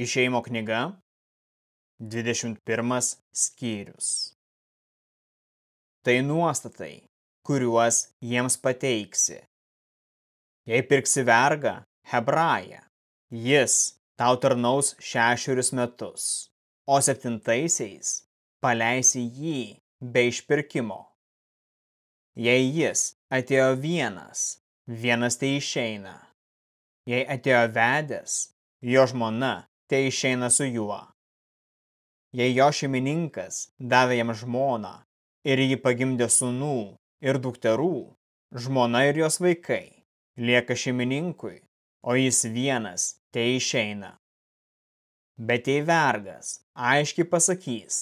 Išeimo knyga, 21 skyrius. Tai nuostatai, kuriuos jiems pateiksi. Jei pirksi vergą, hebrają, jis tau tarnaus šešerius metus, o septintaisiais paleisi jį be išpirkimo. Jei jis atėjo vienas, vienas tai išeina. Jei atėjo vedęs, jo žmona tai išeina su juo. Jei jo šeimininkas davė jam žmoną ir jį pagimdė sunų ir dukterų, žmona ir jos vaikai lieka šeimininkui, o jis vienas tai išeina. Bet jei vergas aiškiai pasakys,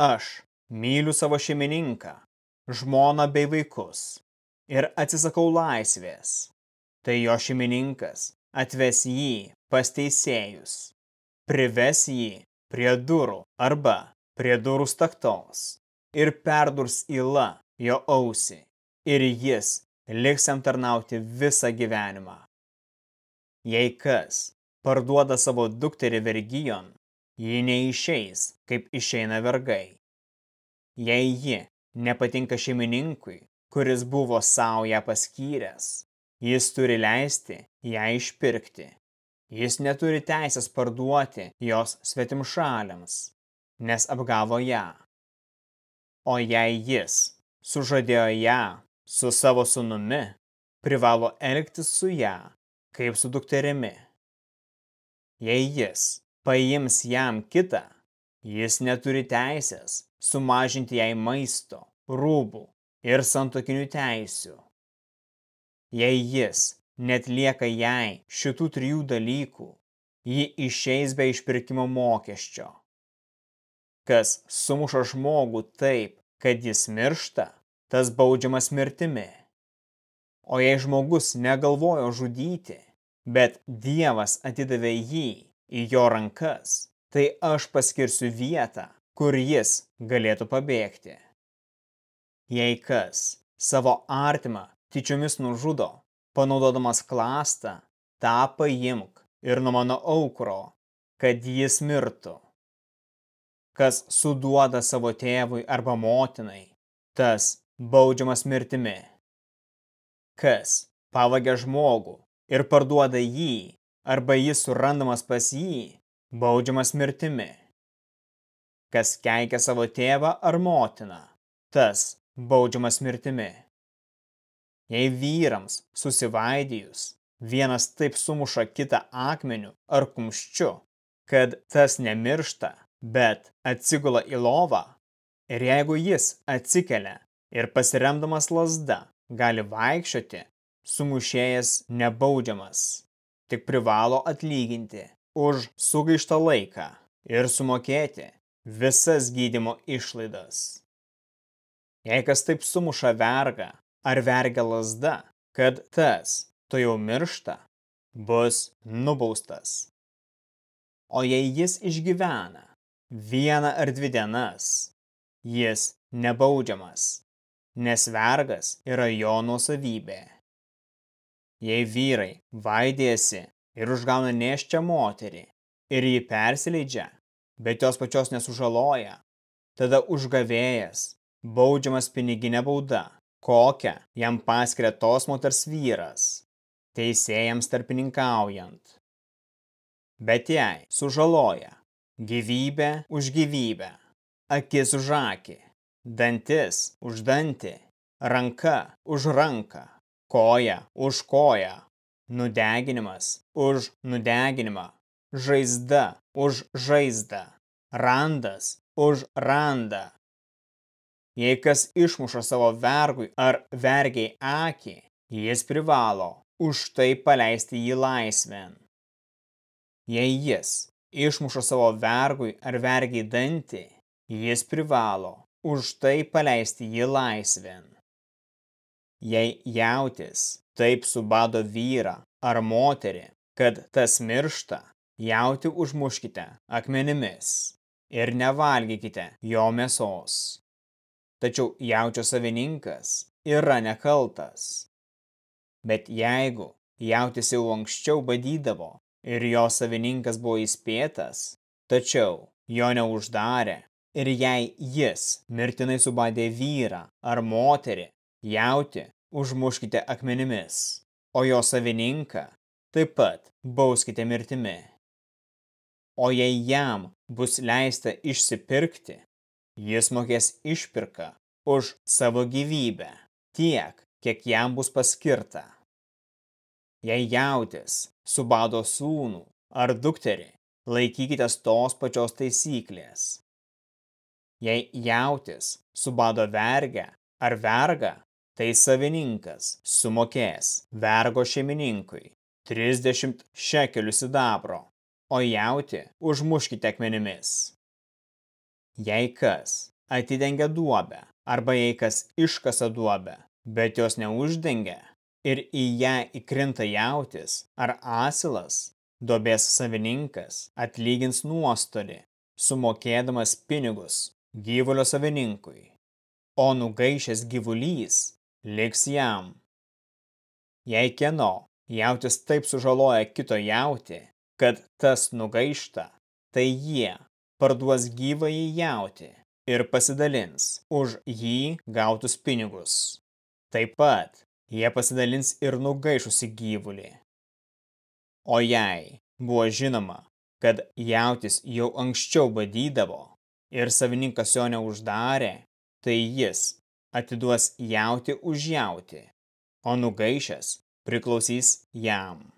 aš myliu savo šeimininką, žmoną bei vaikus ir atsisakau laisvės, tai jo šeimininkas atves jį pas teisėjus prives jį prie durų arba prie durų staktos ir perdurs įla jo ausį ir jis liks jam tarnauti visą gyvenimą. Jei kas parduoda savo dukterį vergijon, ji neišeis, kaip išeina vergai. Jei ji nepatinka šeimininkui, kuris buvo savo ją paskyręs, jis turi leisti ją išpirkti Jis neturi teisės parduoti jos svetimšaliams, nes apgavo ją. O jei jis sužadėjo ją su savo sunumi, privalo elgtis su ją kaip su dukterimi. Jei jis paims jam kitą, jis neturi teisės sumažinti jai maisto, rūbų ir santokinių teisių. Jei jis net lieka jai šitų trijų dalykų, ji išeis be išpirkimo mokesčio. Kas sumuša žmogų taip, kad jis miršta, tas baudžiamas mirtimi. O jei žmogus negalvojo žudyti, bet Dievas atidavė jį į jo rankas, tai aš paskirsiu vietą, kur jis galėtų pabėgti. Jei kas savo artimą tyčiomis nužudo, panaudodamas klastą, tą paimk ir nuo mano aukro, kad jis mirtų. Kas suduoda savo tėvui arba motinai, tas baudžiamas mirtimi. Kas pavagia žmogų ir parduoda jį, arba jis surandamas pas jį, baudžiamas mirtimi. Kas keikia savo tėvą ar motiną, tas baudžiamas mirtimi. Jei vyrams susivaidijus, vienas taip sumuša kitą akmeniu ar kumščiu, kad tas nemiršta, bet atsigula į lovą, ir jeigu jis atsikelia ir pasiremdamas lasda gali vaikščioti, sumušėjas nebaudžiamas, tik privalo atlyginti už sugaištą laiką ir sumokėti visas gydymo išlaidas. Jei kas taip sumuša vergą ar vergia lasda, kad tas, to jau miršta, bus nubaustas. O jei jis išgyvena vieną ar dvi dienas, jis nebaudžiamas, nes vergas yra jo nuosavybė. Jei vyrai vaidėsi ir užgauna neščią moterį ir jį persileidžia, bet jos pačios nesužaloja, tada užgavėjas baudžiamas piniginė bauda kokią jam paskiria tos moters vyras, teisėjams tarpininkaujant. Bet jei sužaloja gyvybę už gyvybę, akis už akį, dantis už dantį, ranka už ranką, koja už koją, nudeginimas už nudeginimą, žaizda už žaizdą, randas už randą, Jei kas išmuša savo vergui ar vergiai akį, jis privalo už tai paleisti jį laisvėn. Jei jis išmuša savo vergui ar vergiai dantį, jis privalo už tai paleisti jį laisvėn. Jei jautis taip subado vyrą ar moterį, kad tas miršta, jauti užmuškite akmenimis ir nevalgykite jo mėsos tačiau jaučio savininkas yra nekaltas. Bet jeigu jautis jau anksčiau badydavo ir jo savininkas buvo įspėtas, tačiau jo neuždarė, ir jei jis mirtinai subadė vyrą ar moterį, jauti užmuškite akmenimis, o jo savininką taip pat bauskite mirtimi. O jei jam bus leista išsipirkti, jis mokės išpirką už savo gyvybę tiek, kiek jam bus paskirta. Jei jautis subado sūnų ar dukterį, laikykitės tos pačios taisyklės. Jei jautis subado vergę ar vergą, tai savininkas sumokės vergo šeimininkui 30 šekelių sidabro, o jauti užmuškite akmenimis. Jei kas atidengia duobę arba jei kas iškasa duobę, bet jos neuždengia ir į ją įkrinta jautis ar asilas, Dobės savininkas atlygins nuostolį, sumokėdamas pinigus gyvulio savininkui, o nugaišęs gyvulys liks jam. Jei kieno jautis taip sužaloja kito jauti, kad tas nugaišta, tai jie parduos gyvąjį jauti ir pasidalins už jį gautus pinigus. Taip pat jie pasidalins ir nugaišusi gyvulį. O jei buvo žinoma, kad jautis jau anksčiau badydavo ir savininkas jo neuždarė, tai jis atiduos jauti už jauti, o nugaišęs priklausys jam.